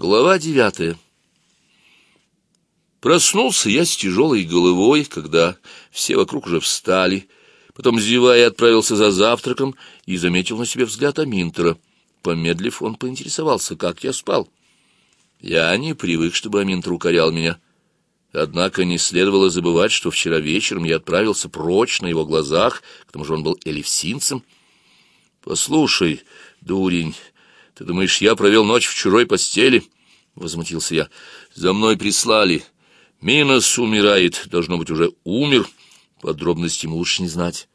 Глава девятая. Проснулся я с тяжелой головой, когда все вокруг уже встали. Потом, зевая, отправился за завтраком и заметил на себе взгляд Аминтера. Помедлив, он поинтересовался, как я спал. Я не привык, чтобы Аминтер укорял меня. Однако не следовало забывать, что вчера вечером я отправился прочь на его глазах, к тому же он был элевсинцем. «Послушай, дурень, ты думаешь, я провел ночь в чужой постели?» — возмутился я. «За мной прислали. Минос умирает, должно быть, уже умер. Подробности ему лучше не знать.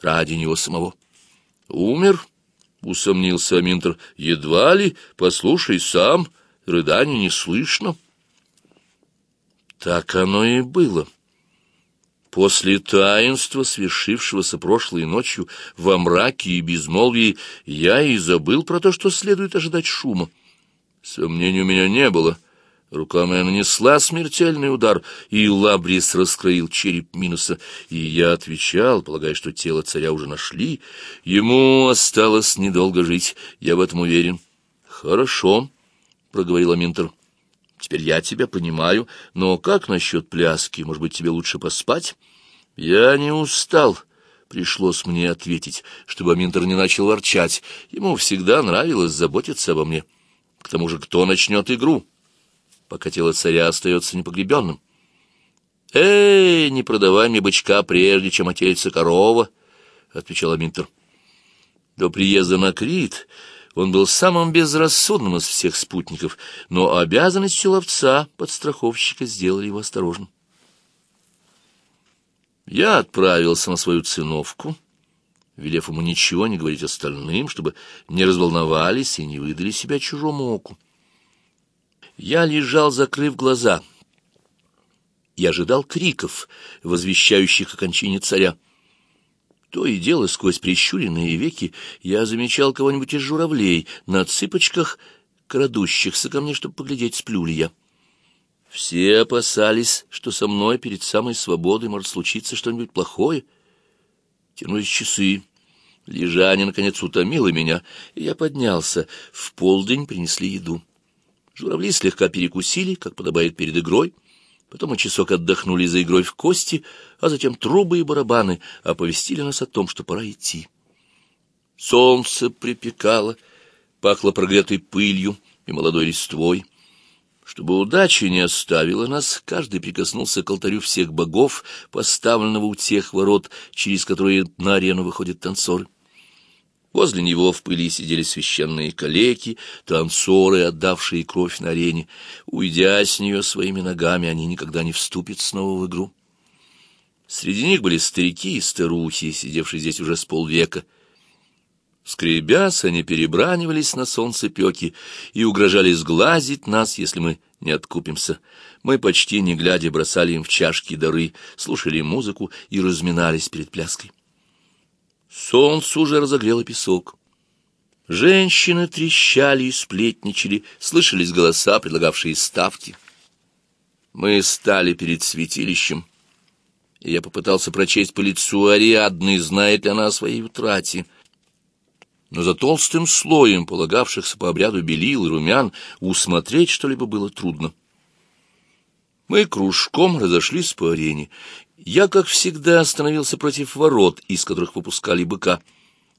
Ради него самого». «Умер?» — усомнился Аминтер. «Едва ли? Послушай сам, рыданий не слышно». Так оно и было. После таинства, свершившегося прошлой ночью во мраке и безмолвии, я и забыл про то, что следует ожидать шума. Сомнений у меня не было. Рука моя нанесла смертельный удар, и Лабрис раскроил череп Минуса, и я отвечал, полагая, что тело царя уже нашли. Ему осталось недолго жить, я в этом уверен. — Хорошо, — проговорил Аминтер. Теперь я тебя понимаю, но как насчет пляски? Может быть, тебе лучше поспать? Я не устал. Пришлось мне ответить, чтобы Аминтер не начал ворчать. Ему всегда нравилось заботиться обо мне. К тому же, кто начнет игру, пока тело царя остается непогребенным? «Эй, не продавай мне бычка, прежде чем отельца корова», — отвечал Аминтер. До приезда на Крит он был самым безрассудным из всех спутников, но обязанности ловца, подстраховщика, сделали его осторожным. Я отправился на свою циновку, велев ему ничего не говорить остальным, чтобы не разволновались и не выдали себя чужому оку. Я лежал, закрыв глаза, и ожидал криков, возвещающих о кончине царя. То и дело, сквозь прищуренные веки, я замечал кого-нибудь из журавлей на цыпочках, крадущихся ко мне, чтобы поглядеть, сплю ли я. Все опасались, что со мной перед самой свободой может случиться что-нибудь плохое. Тянулись часы. Лежание, наконец, утомило меня, и я поднялся. В полдень принесли еду. Журавли слегка перекусили, как подобает перед игрой, — Потом мы часок отдохнули за игрой в кости, а затем трубы и барабаны оповестили нас о том, что пора идти. Солнце припекало, пахло прогретой пылью и молодой листвой. Чтобы удача не оставила нас, каждый прикоснулся к алтарю всех богов, поставленного у тех ворот, через которые на арену выходят танцоры. Возле него в пыли сидели священные калеки, танцоры, отдавшие кровь на арене. Уйдя с нее своими ногами, они никогда не вступят снова в игру. Среди них были старики и старухи, сидевшие здесь уже с полвека. Скребясь, они перебранивались на солнцепеки и угрожали сглазить нас, если мы не откупимся. Мы почти не глядя бросали им в чашки дары, слушали музыку и разминались перед пляской. Солнце уже разогрело песок. Женщины трещали и сплетничали, слышались голоса, предлагавшие ставки. Мы стали перед святилищем, я попытался прочесть по лицу Ариадны, знает ли она о своей утрате. Но за толстым слоем, полагавшихся по обряду белил и румян, усмотреть что-либо было трудно. Мы кружком разошлись по арене, я, как всегда, остановился против ворот, из которых выпускали быка.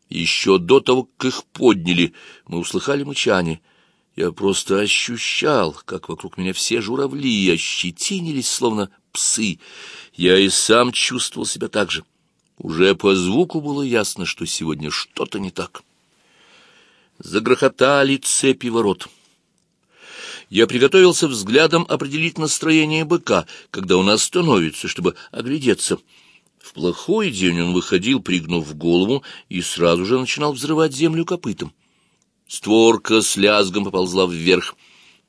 Еще до того, как их подняли, мы услыхали мычание. Я просто ощущал, как вокруг меня все журавли ощетинились, словно псы. Я и сам чувствовал себя так же. Уже по звуку было ясно, что сегодня что-то не так. Загрохотали цепи ворот. Я приготовился взглядом определить настроение быка, когда он остановится, чтобы оглядеться. В плохой день он выходил, пригнув голову, и сразу же начинал взрывать землю копытом. Створка с лязгом поползла вверх.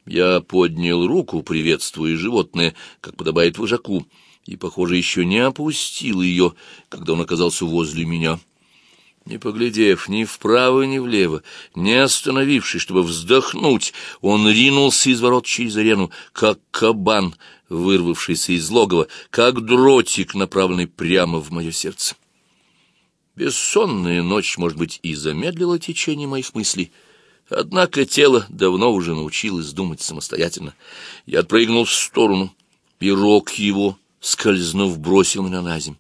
Я поднял руку, приветствуя животное, как подобает вожаку, и, похоже, еще не опустил ее, когда он оказался возле меня. Не поглядев ни вправо, ни влево, не остановившись, чтобы вздохнуть, он ринулся из ворот через арену, как кабан, вырвавшийся из логова, как дротик, направленный прямо в мое сердце. Бессонная ночь, может быть, и замедлила течение моих мыслей, Однако тело давно уже научилось думать самостоятельно. Я отпрыгнул в сторону, пирог его, скользнув, бросил меня на земь.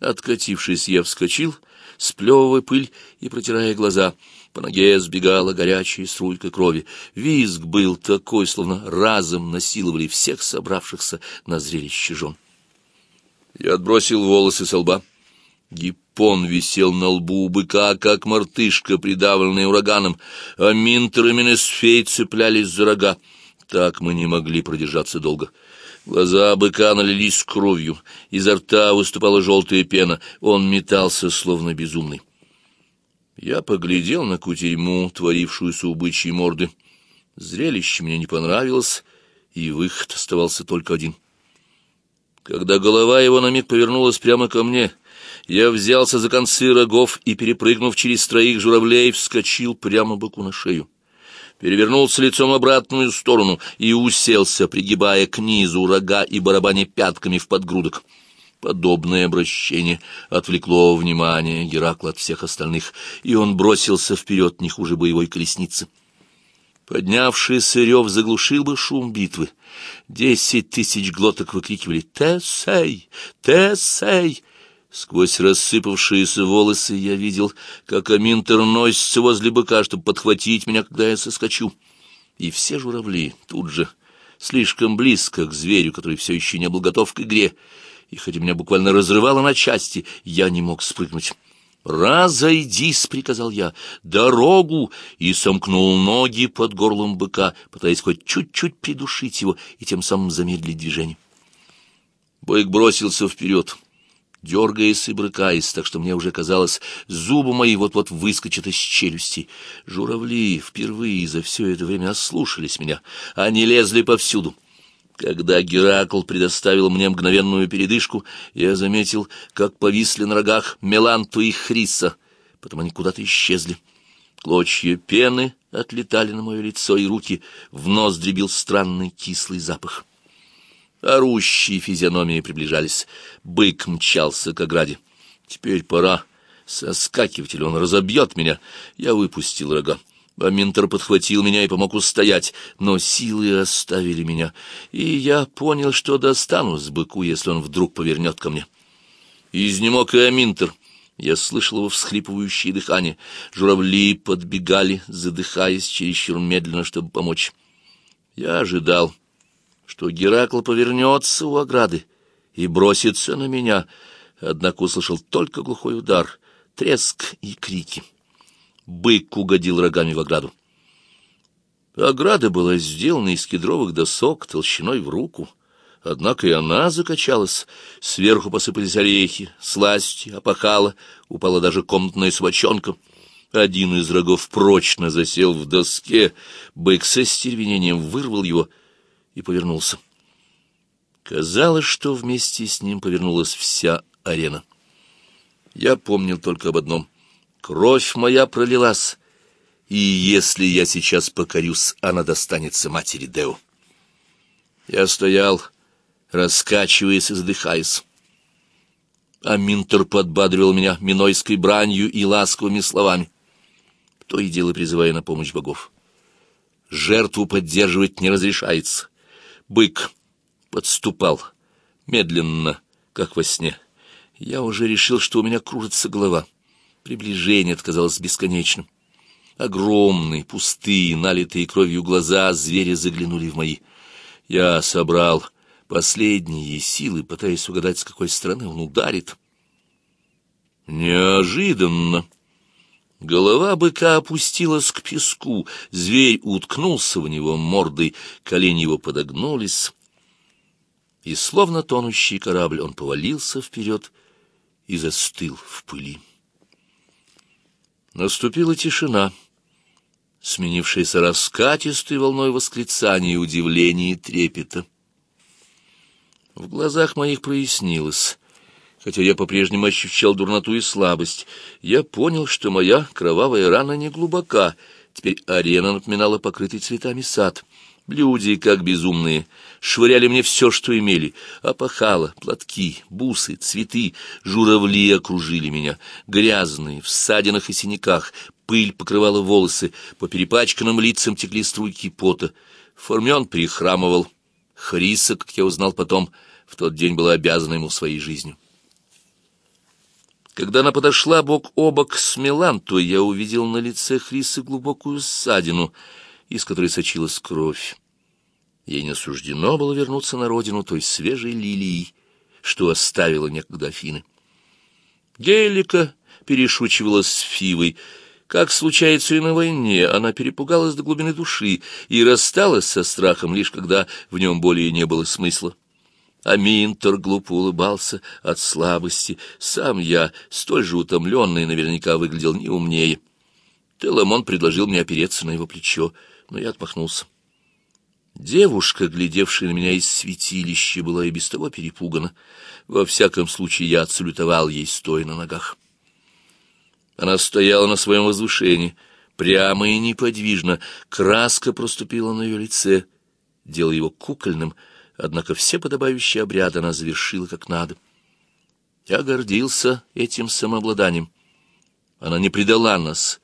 Откатившись, я вскочил, сплевывая пыль и протирая глаза. По ноге сбегала горячая струйка крови. Визг был такой, словно разом насиловали всех собравшихся на зрелище жен. Я отбросил волосы со лба. Гиппон висел на лбу у быка, как мартышка, придавленная ураганом, а Минтер и Менесфей цеплялись за рога. Так мы не могли продержаться долго. Глаза быка налились кровью, изо рта выступала желтая пена, он метался, словно безумный. Я поглядел на кутерьму, творившуюся у бычьей морды. Зрелище мне не понравилось, и выход оставался только один. Когда голова его на миг повернулась прямо ко мне, я взялся за концы рогов и, перепрыгнув через троих журавлей, вскочил прямо быку на шею перевернулся лицом обратную сторону и уселся, пригибая к низу рога и барабаня пятками в подгрудок. Подобное обращение отвлекло внимание Геракла от всех остальных, и он бросился вперед не хуже боевой колесницы. Поднявшийся рев заглушил бы шум битвы. Десять тысяч глоток выкрикивали «Тесей! Тесей!» Сквозь рассыпавшиеся волосы я видел, как Аминтер носится возле быка, чтобы подхватить меня, когда я соскочу. И все журавли тут же, слишком близко к зверю, который все еще не был готов к игре, и хотя меня буквально разрывало на части, я не мог спрыгнуть. «Разойдись!» — приказал я. «Дорогу!» и сомкнул ноги под горлом быка, пытаясь хоть чуть-чуть придушить его и тем самым замедлить движение. Бык бросился вперед дергаясь и брыкаясь, так что мне уже казалось, зубы мои вот-вот выскочат из челюсти. Журавли впервые за все это время ослушались меня, они лезли повсюду. Когда Геракл предоставил мне мгновенную передышку, я заметил, как повисли на рогах Меланту и Хриса, потом они куда-то исчезли. Клочья пены отлетали на мое лицо и руки, в нос дребил странный кислый запах. Орущие физиономии приближались. Бык мчался к ограде. Теперь пора соскакивать, или он разобьет меня. Я выпустил рога. Аминтер подхватил меня и помог устоять, но силы оставили меня, и я понял, что достанусь быку, если он вдруг повернет ко мне. Изнемог и Аминтер. Я слышал его всхлипывающее дыхание. Журавли подбегали, задыхаясь чересчур медленно, чтобы помочь. Я ожидал что Геракл повернется у ограды и бросится на меня, однако услышал только глухой удар, треск и крики. Бык угодил рогами в ограду. Ограда была сделана из кедровых досок толщиной в руку, однако и она закачалась. Сверху посыпались орехи, сласти, опахала, упала даже комнатная собачонка. Один из рогов прочно засел в доске, бык со стервенением вырвал его — и повернулся. Казалось, что вместе с ним повернулась вся арена. Я помнил только об одном. Кровь моя пролилась, и если я сейчас покорюсь, она достанется матери Део. Я стоял, раскачиваясь и задыхаясь. А Минтер подбадривал меня минойской бранью и ласковыми словами, то и дело призывая на помощь богов. Жертву поддерживать не разрешается. Бык подступал, медленно, как во сне. Я уже решил, что у меня кружится голова. Приближение отказалось бесконечным. Огромные, пустые, налитые кровью глаза звери заглянули в мои. Я собрал последние силы, пытаясь угадать, с какой стороны он ударит. Неожиданно Голова быка опустилась к песку, зверь уткнулся в него мордой, колени его подогнулись, и, словно тонущий корабль, он повалился вперед и застыл в пыли. Наступила тишина, сменившаяся раскатистой волной восклицаний, удивления и трепета. В глазах моих прояснилось. Хотя я по-прежнему ощущал дурноту и слабость, я понял, что моя кровавая рана не глубока. Теперь арена напоминала покрытый цветами сад. Люди, как безумные, швыряли мне все, что имели. Опахало, платки, бусы, цветы, журавли окружили меня, грязные, в ссадинах и синяках, Пыль покрывала волосы, по перепачканным лицам текли струйки пота. Формен прихрамывал. Хриса, как я узнал потом, в тот день была обязана ему своей жизнью. Когда она подошла бок о бок с Меланто, я увидел на лице Хрисы глубокую ссадину, из которой сочилась кровь. Ей не суждено было вернуться на родину той свежей лилии, что оставила некогда Афины. Гелика перешучивалась с Фивой. Как случается и на войне, она перепугалась до глубины души и рассталась со страхом, лишь когда в нем более не было смысла. А Минтер глупо улыбался от слабости. Сам я, столь же утомленный, наверняка выглядел не умнее. Теламон предложил мне опереться на его плечо, но я отмахнулся. Девушка, глядевшая на меня из святилища, была и без того перепугана. Во всяком случае, я отсалютовал ей, стоя на ногах. Она стояла на своем возвышении, прямо и неподвижно, краска проступила на ее лице, делая его кукольным, однако все подобающие обряды она завершила как надо. Я гордился этим самообладанием. Она не предала нас,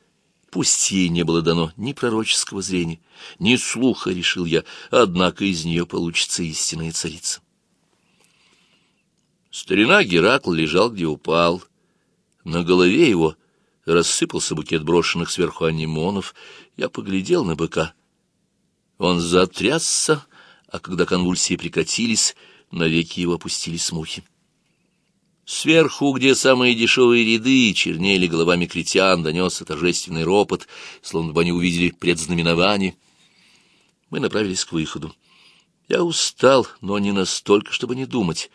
пусть ей не было дано ни пророческого зрения, ни слуха, решил я, однако из нее получится истинная царица. Старина Геракл лежал, где упал. На голове его рассыпался букет брошенных сверху анимонов. Я поглядел на быка. Он затрясся, а когда конвульсии прекратились, навеки его опустились мухи. Сверху, где самые дешевые ряды, чернели головами критян, донесся торжественный ропот, словно бы они увидели предзнаменование. Мы направились к выходу. Я устал, но не настолько, чтобы не думать.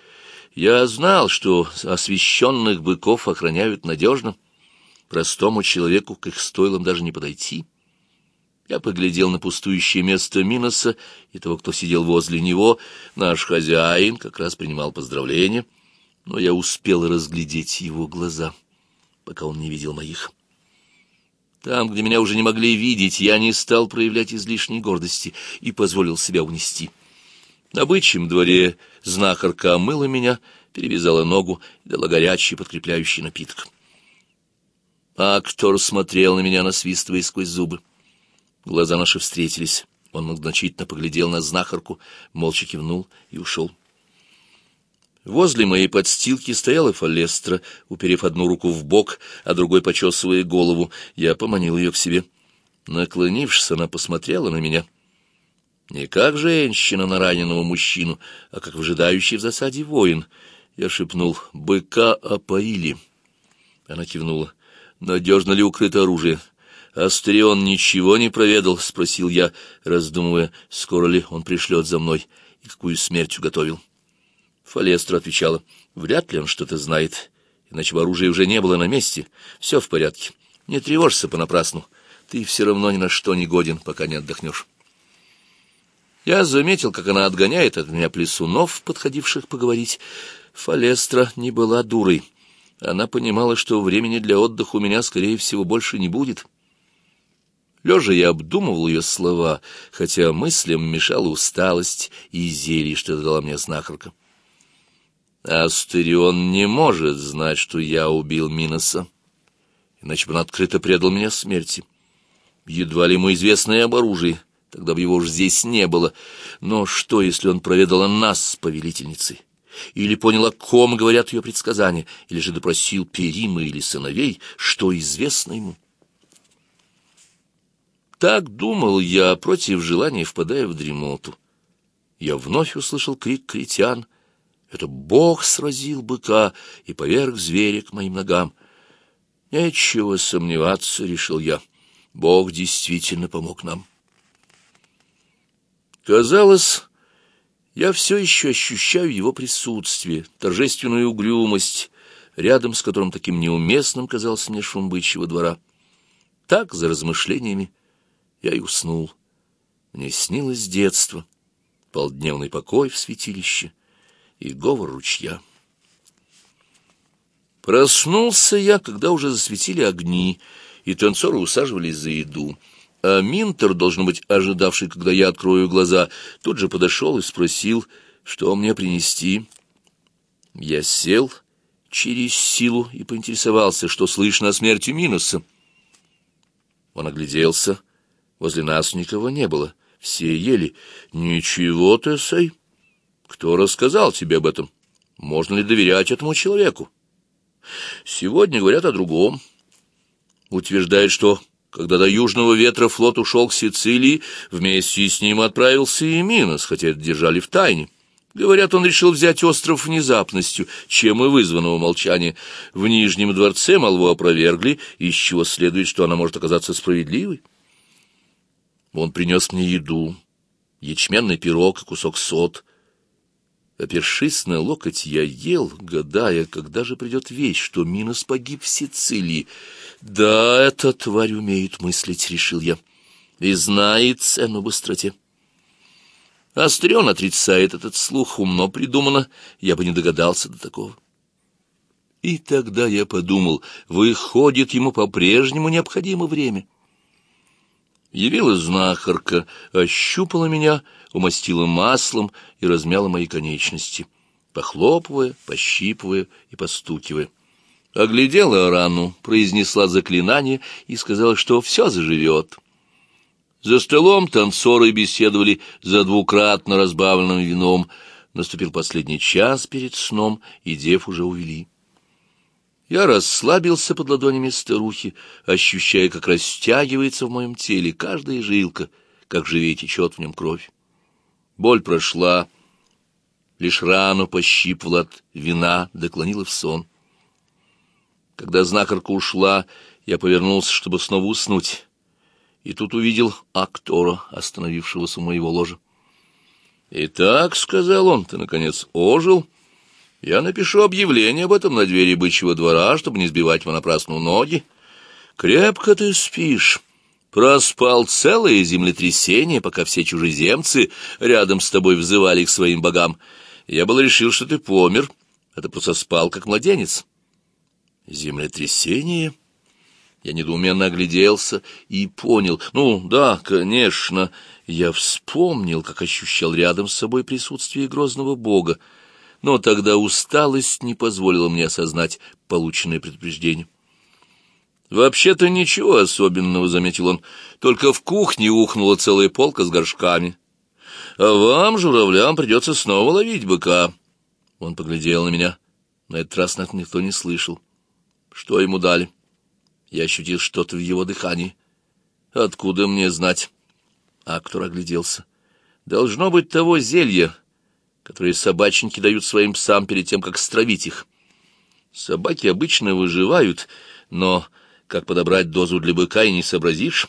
Я знал, что освященных быков охраняют надежно. Простому человеку к их стойлам даже не подойти. Я поглядел на пустующее место Миноса и того, кто сидел возле него. Наш хозяин как раз принимал поздравления, но я успел разглядеть его глаза, пока он не видел моих. Там, где меня уже не могли видеть, я не стал проявлять излишней гордости и позволил себя унести. На бычьем дворе знахарка омыла меня, перевязала ногу и дала горячий подкрепляющий напиток. Актор смотрел на меня, насвистывая сквозь зубы. Глаза наши встретились. Он многозначительно поглядел на знахарку, молча кивнул и ушел. Возле моей подстилки стояла Фалестра, уперев одну руку в бок, а другой почесывая голову. Я поманил ее к себе. Наклонившись, она посмотрела на меня. Не как женщина на раненого мужчину, а как выжидающий в засаде воин. Я шепнул «Быка опоили». Она кивнула. «Надежно ли укрыто оружие?» «Астрион ничего не проведал?» — спросил я, раздумывая, скоро ли он пришлет за мной и какую смерть уготовил. Фалестра отвечала, «Вряд ли он что-то знает, иначе бы оружия уже не было на месте. Все в порядке. Не тревожься понапрасну. Ты все равно ни на что не годен, пока не отдохнешь». Я заметил, как она отгоняет от меня плесунов, подходивших поговорить. Фалестра не была дурой. Она понимала, что времени для отдыха у меня, скорее всего, больше не будет. Лежа я обдумывал ее слова, хотя мыслям мешала усталость и зелье, что дала мне знахарка. Астерион не может знать, что я убил Миноса, иначе бы он открыто предал меня смерти. Едва ли ему известно и об оружии, тогда бы его уж здесь не было. Но что, если он проведал о нас с повелительницей? Или понял, о ком говорят ее предсказания, или же допросил Перима или сыновей, что известно ему? Так думал я, против желания впадая в дремоту. Я вновь услышал крик критян. Это Бог сразил быка и поверг зверя к моим ногам. Нечего сомневаться, решил я. Бог действительно помог нам. Казалось, я все еще ощущаю его присутствие, торжественную угрюмость, рядом с которым таким неуместным казался мне шум бычьего двора. Так, за размышлениями, я и уснул. Мне снилось детство, полдневный покой в святилище и говор ручья. Проснулся я, когда уже засветили огни, и танцоры усаживались за еду. А Минтер, должен быть, ожидавший, когда я открою глаза, тут же подошел и спросил, что мне принести. Я сел через силу и поинтересовался, что слышно о смерти Минуса. Он огляделся. Возле нас никого не было. Все ели. «Ничего ты, Сэй! Кто рассказал тебе об этом? Можно ли доверять этому человеку?» «Сегодня говорят о другом. Утверждают, что, когда до Южного ветра флот ушел к Сицилии, вместе с ним отправился и Минос, хотя это держали в тайне. Говорят, он решил взять остров внезапностью, чем и вызванного молчания. В Нижнем дворце молву опровергли, из чего следует, что она может оказаться справедливой. Он принес мне еду, ячменный пирог и кусок сот. Опершись на локоть, я ел, гадая, когда же придет вещь, что Минос погиб в Сицилии. Да, эта тварь умеет мыслить, решил я, и знает цену быстроте. Острен отрицает этот слух, умно придумано, я бы не догадался до такого. И тогда я подумал, выходит, ему по-прежнему необходимо время. Явилась знахарка, ощупала меня, умастила маслом и размяла мои конечности, похлопывая, пощипывая и постукивая. Оглядела рану, произнесла заклинание и сказала, что все заживет. За столом танцоры беседовали за двукратно разбавленным вином. Наступил последний час перед сном, и дев уже увели. Я расслабился под ладонями старухи, ощущая, как растягивается в моем теле каждая жилка, как живее течет в нем кровь. Боль прошла, лишь рану пощипывала от вина, доклонила в сон. Когда знахарка ушла, я повернулся, чтобы снова уснуть и тут увидел актора, остановившегося у моего ложа. «Итак», — сказал он, — «ты, наконец, ожил. Я напишу объявление об этом на двери бычьего двора, чтобы не сбивать понапрасну ноги. Крепко ты спишь». Проспал целое землетрясение, пока все чужеземцы рядом с тобой взывали к своим богам. Я был решил, что ты помер, а ты просто спал, как младенец. Землетрясение? Я недоуменно огляделся и понял. Ну, да, конечно, я вспомнил, как ощущал рядом с собой присутствие грозного бога, но тогда усталость не позволила мне осознать полученное предупреждение. «Вообще-то ничего особенного», — заметил он, — «только в кухне ухнула целая полка с горшками. А вам, журавлям, придется снова ловить быка». Он поглядел на меня. На этот раз нас никто не слышал. Что ему дали? Я ощутил что-то в его дыхании. Откуда мне знать? Актор огляделся. Должно быть того зелья, которое собачники дают своим псам перед тем, как стравить их. Собаки обычно выживают, но как подобрать дозу для быка и не сообразишь?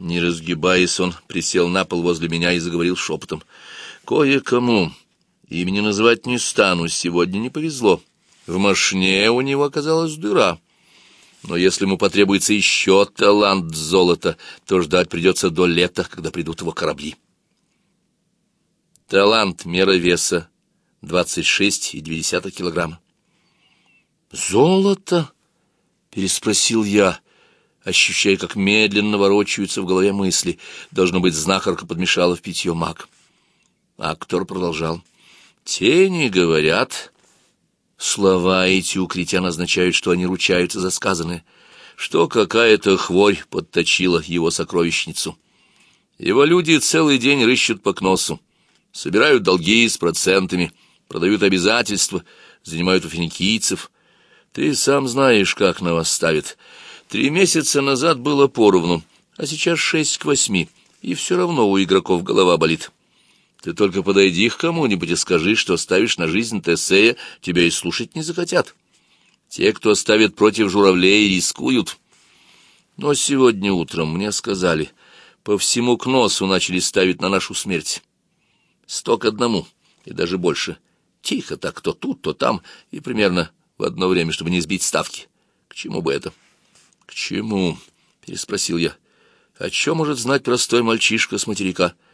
Не разгибаясь, он присел на пол возле меня и заговорил шепотом. «Кое-кому, имени называть не стану, сегодня не повезло. В машине у него оказалась дыра». Но если ему потребуется еще талант золота, то ждать придется до лета, когда придут его корабли. Талант мера веса 26,2 килограмма. «Золото?» — переспросил я, ощущая, как медленно ворочаются в голове мысли. Должно быть, знахарка подмешала в питье маг. Актор продолжал. «Тени говорят, Слова эти у критян означают, что они ручаются за сказанное, что какая-то хворь подточила его сокровищницу. Его люди целый день рыщут по кносу, собирают долги с процентами, продают обязательства, занимают у финикийцев. Ты сам знаешь, как на вас ставят. Три месяца назад было поровну, а сейчас шесть к восьми, и все равно у игроков голова болит. Ты только подойди к кому-нибудь и скажи, что ставишь на жизнь Тесея, тебя и слушать не захотят. Те, кто ставит против журавлей, рискуют. Но сегодня утром мне сказали, по всему к носу начали ставить на нашу смерть. Сто к одному, и даже больше. Тихо так, то тут, то там, и примерно в одно время, чтобы не сбить ставки. К чему бы это? — К чему? — переспросил я. — О чем может знать простой мальчишка с материка? —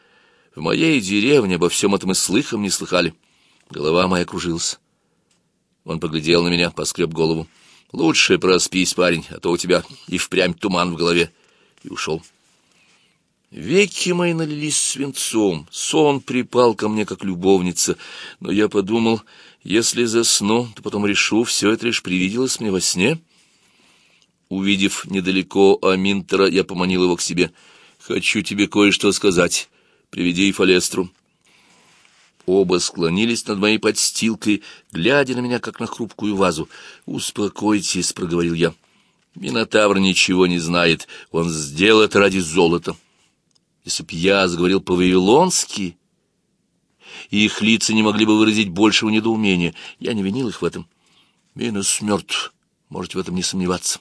в моей деревне обо всем этом и слыхом не слыхали. Голова моя кружилась. Он поглядел на меня, поскреб голову. «Лучше проспись, парень, а то у тебя и впрямь туман в голове». И ушел. Веки мои налились свинцом, сон припал ко мне, как любовница. Но я подумал, если засну, то потом решу, все это лишь привиделось мне во сне. Увидев недалеко Аминтера, я поманил его к себе. «Хочу тебе кое-что сказать. Приведи и Фалестру». Оба склонились над моей подстилкой, глядя на меня, как на хрупкую вазу. «Успокойтесь», — проговорил я. «Минотавр ничего не знает. Он сделал это ради золота». Если б я заговорил по-вавилонски, их лица не могли бы выразить большего недоумения. Я не винил их в этом. Минус мертв, можете в этом не сомневаться.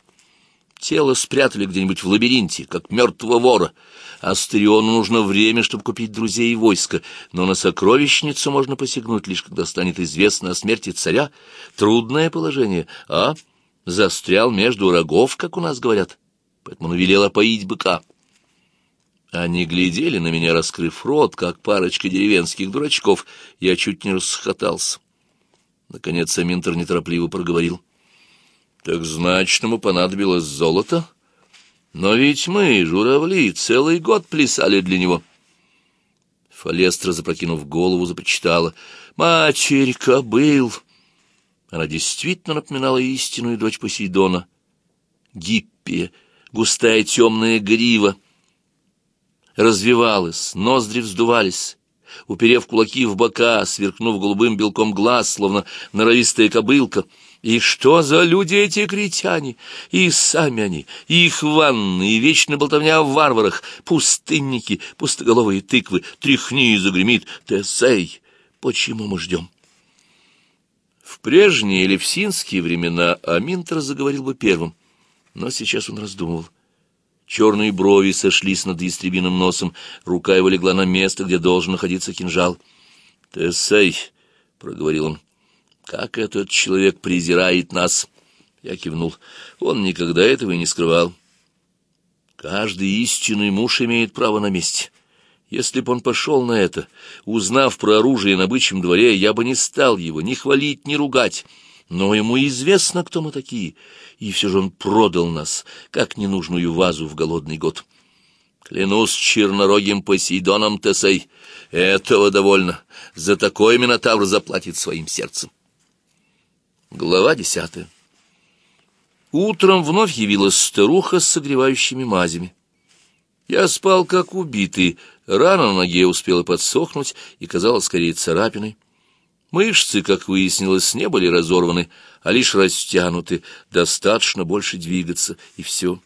Тело спрятали где-нибудь в лабиринте, как мертвого вора. Астериону нужно время, чтобы купить друзей и войско, но на сокровищницу можно посягнуть, лишь когда станет известно о смерти царя. Трудное положение, а? Застрял между рогов, как у нас говорят. Поэтому он велел опоить быка. Они глядели на меня, раскрыв рот, как парочка деревенских дурачков. Я чуть не расхотался. Наконец Аминтер неторопливо проговорил — так значит, ему понадобилось золото? Но ведь мы, журавли, целый год плясали для него. Фалестра, запрокинув голову, започитала. «Матерь кобыл!» Она действительно напоминала истинную дочь Посейдона. Гиппия, густая темная грива, развивалась, ноздри вздувались, уперев кулаки в бока, сверкнув голубым белком глаз, словно норовистая кобылка — и что за люди эти критяне? И сами они, и их ванны, и вечно болтовня о варварах, пустынники, пустоголовые тыквы, тряхни и загремит, Тесей, почему мы ждем? В прежние элевсинские времена Аминтер заговорил бы первым, но сейчас он раздумывал. Черные брови сошлись над ястребиным носом, рука его легла на место, где должен находиться кинжал. «Тесей», — проговорил он, как этот человек презирает нас!» Я кивнул. Он никогда этого и не скрывал. Каждый истинный муж имеет право на месть. Если бы он пошел на это, узнав про оружие на бычьем дворе, я бы не стал его ни хвалить, ни ругать. Но ему известно, кто мы такие, и все же он продал нас, как ненужную вазу в голодный год. Клянусь чернорогим Посейдоном Тесей, этого довольно. За такой Минотавр заплатит своим сердцем. Глава десятая. Утром вновь явилась старуха с согревающими мазями. Я спал как убитый, рана на ноге успела подсохнуть и казалась скорее царапиной. Мышцы, как выяснилось, не были разорваны, а лишь растянуты, достаточно больше двигаться, и все.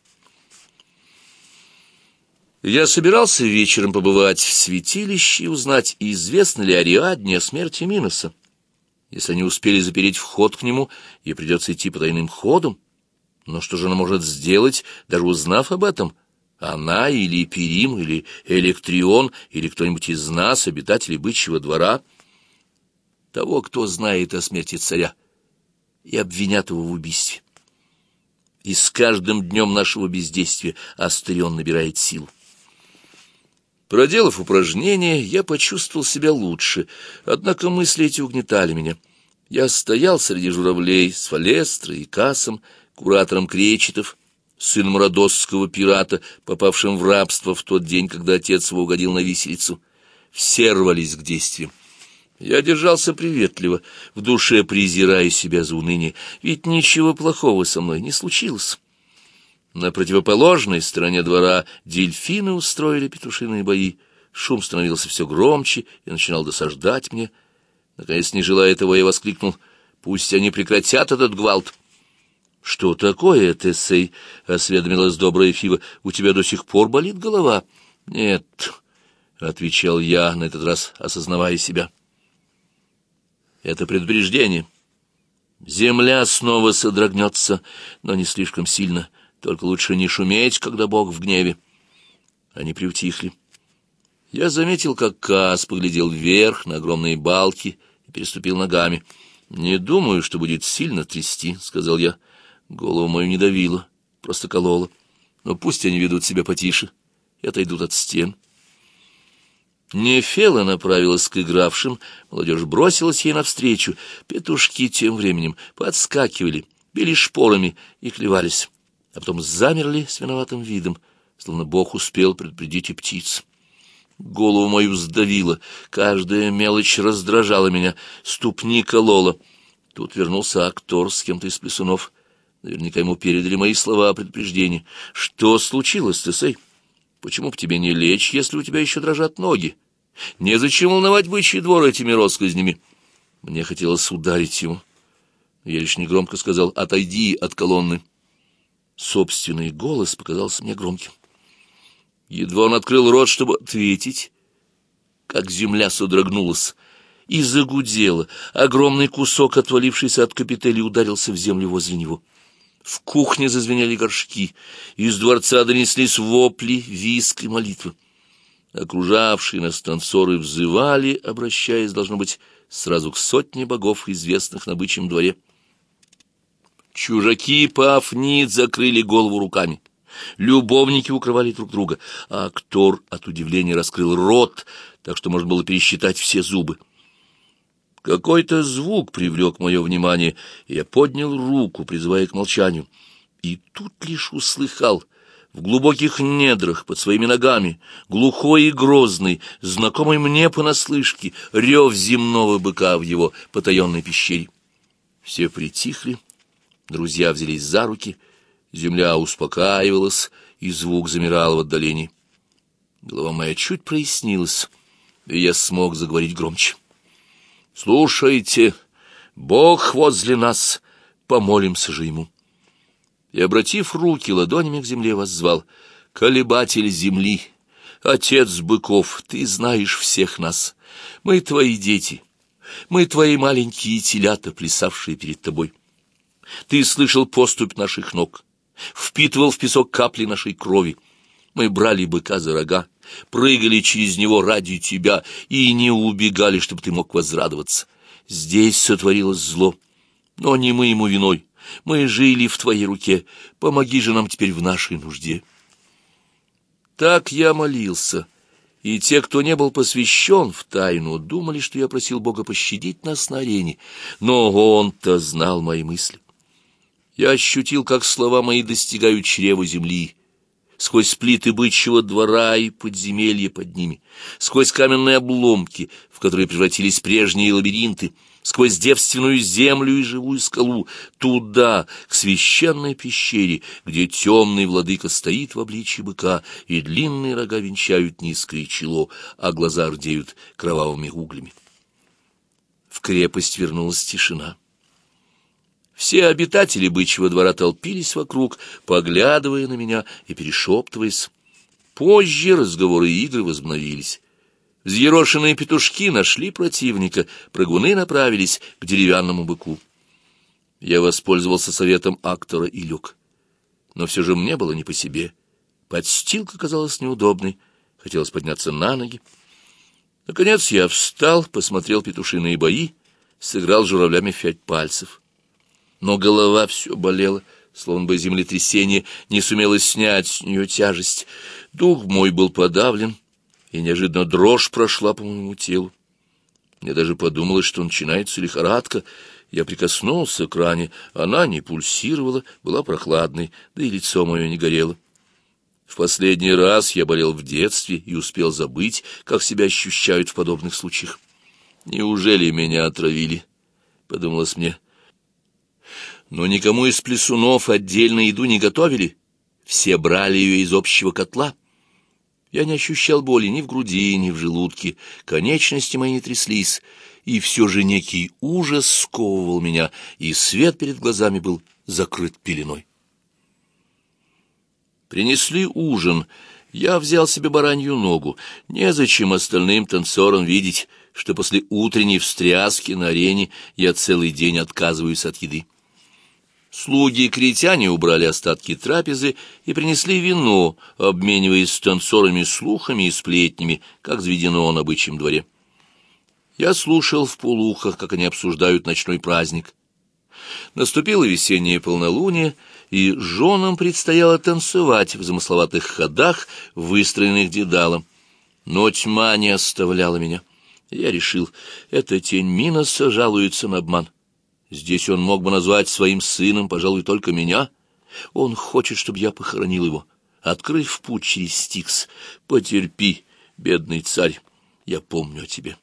Я собирался вечером побывать в святилище и узнать, известно ли Ариадне о смерти Миноса. Если они успели запереть вход к нему, ей придется идти по тайным ходам. Но что же она может сделать, даже узнав об этом? Она или Перим, или Электрион, или кто-нибудь из нас, обитателей бычьего двора? Того, кто знает о смерти царя, и обвинят его в убийстве. И с каждым днем нашего бездействия Астерион набирает сил. Проделав упражнение, я почувствовал себя лучше, однако мысли эти угнетали меня. Я стоял среди журавлей с Фалестрой и Касом, куратором Кречетов, сыном родосского пирата, попавшим в рабство в тот день, когда отец его угодил на виселицу. Все рвались к действиям. Я держался приветливо, в душе презирая себя за уныние, ведь ничего плохого со мной не случилось. На противоположной стороне двора дельфины устроили петушиные бои. Шум становился все громче и начинал досаждать мне. Наконец, не желая этого, я воскликнул. «Пусть они прекратят этот гвалт!» «Что такое, Тесей?» — осведомилась добрая Фива. «У тебя до сих пор болит голова?» «Нет», — отвечал я, на этот раз осознавая себя. «Это предупреждение. Земля снова содрогнется, но не слишком сильно». Только лучше не шуметь, когда Бог в гневе. Они приутихли. Я заметил, как Кас поглядел вверх на огромные балки и переступил ногами. «Не думаю, что будет сильно трясти», — сказал я. Голову мою не давило, просто кололо. Но пусть они ведут себя потише и отойдут от стен. Нефела направилась к игравшим, молодежь бросилась ей навстречу. Петушки тем временем подскакивали, били шпорами и клевались а потом замерли с виноватым видом, словно Бог успел предупредить и птиц. Голову мою сдавило, каждая мелочь раздражала меня, ступни колола. Тут вернулся актор с кем-то из плесунов. Наверняка ему передали мои слова о предупреждении. Что случилось, Тесей? Почему бы тебе не лечь, если у тебя еще дрожат ноги? Незачем волновать бычий двор этими россказнями. Мне хотелось ударить его. Я лишь негромко сказал «Отойди от колонны». Собственный голос показался мне громким. Едва он открыл рот, чтобы ответить, как земля содрогнулась и загудела. Огромный кусок, отвалившийся от капители, ударился в землю возле него. В кухне зазвенели горшки, из дворца донеслись вопли, виск и молитвы. Окружавшие нас танцоры взывали, обращаясь, должно быть, сразу к сотне богов, известных на бычьем дворе. Чужаки по Афнит закрыли голову руками. Любовники укрывали друг друга, а актор от удивления раскрыл рот, так что можно было пересчитать все зубы. Какой-то звук привлек мое внимание, и я поднял руку, призывая к молчанию. И тут лишь услыхал в глубоких недрах под своими ногами, глухой и грозный, знакомый мне понаслышке, рев земного быка в его потаенной пещере. Все притихли, друзья взялись за руки, земля успокаивалась, и звук замирал в отдалении. Голова моя чуть прояснилась, и я смог заговорить громче. Слушайте, Бог возле нас, помолимся же ему. И, обратив руки ладонями к земле, воззвал, «Колебатель земли, отец быков, ты знаешь всех нас. Мы твои дети, мы твои маленькие телята, плясавшие перед тобой. Ты слышал поступь наших ног, впитывал в песок капли нашей крови. Мы брали быка за рога, прыгали через него ради тебя и не убегали, чтобы ты мог возрадоваться. Здесь сотворилось зло, но не мы ему виной. Мы жили в твоей руке, помоги же нам теперь в нашей нужде. Так я молился, и те, кто не был посвящен в тайну, думали, что я просил Бога пощадить нас на арене, но он-то знал мои мысли. Я ощутил, как слова мои достигают чрева земли, сквозь плиты бычьего двора и подземелья под ними, сквозь каменные обломки, в которые превратились прежние лабиринты, сквозь девственную землю и живую скалу, туда, к священной пещере, где темный владыка стоит в обличье быка, и длинные рога венчают низкое чело, а глаза рдеют кровавыми углями. В крепость вернулась тишина. Все обитатели бычьего двора толпились вокруг, поглядывая на меня и перешептываясь. Позже разговоры и игры возобновились. Взъерошенные петушки нашли противника, прыгуны направились к деревянному быку. Я воспользовался советом актора и люк. Но все же мне было не по себе. Подстилка казалась неудобной, хотелось подняться на ноги. Наконец я встал, посмотрел петушиные бои, сыграл журавлями в пять пальцев но голова все болела, словно бы землетрясение не сумело снять с нее тяжесть. Дух мой был подавлен, и неожиданно дрожь прошла по моему телу. Мне даже подумалось, что начинается лихорадка. Я прикоснулся к ране, она не пульсировала, была прохладной, да и лицо мое не горело. В последний раз я болел в детстве и успел забыть, как себя ощущают в подобных случаях. «Неужели меня отравили?» — подумалось мне. Но никому из плесунов отдельно еду не готовили. Все брали ее из общего котла. Я не ощущал боли ни в груди, ни в желудке, конечности мои не тряслись, и все же некий ужас сковывал меня, и свет перед глазами был закрыт пеленой. Принесли ужин. Я взял себе баранью ногу. Незачем остальным танцорам видеть, что после утренней встряски на арене я целый день отказываюсь от еды. Слуги критяне убрали остатки трапезы и принесли вино, обмениваясь с танцорами слухами и сплетнями, как заведено на бычьем дворе. Я слушал в полухах, как они обсуждают ночной праздник. Наступило весеннее полнолуние, и женам предстояло танцевать в замысловатых ходах, выстроенных дедалом. Но тьма не оставляла меня. Я решил, эта тень Миноса жалуется на обман. Здесь он мог бы назвать своим сыном, пожалуй, только меня. Он хочет, чтобы я похоронил его, открыв путь через Стикс. Потерпи, бедный царь, я помню о тебе.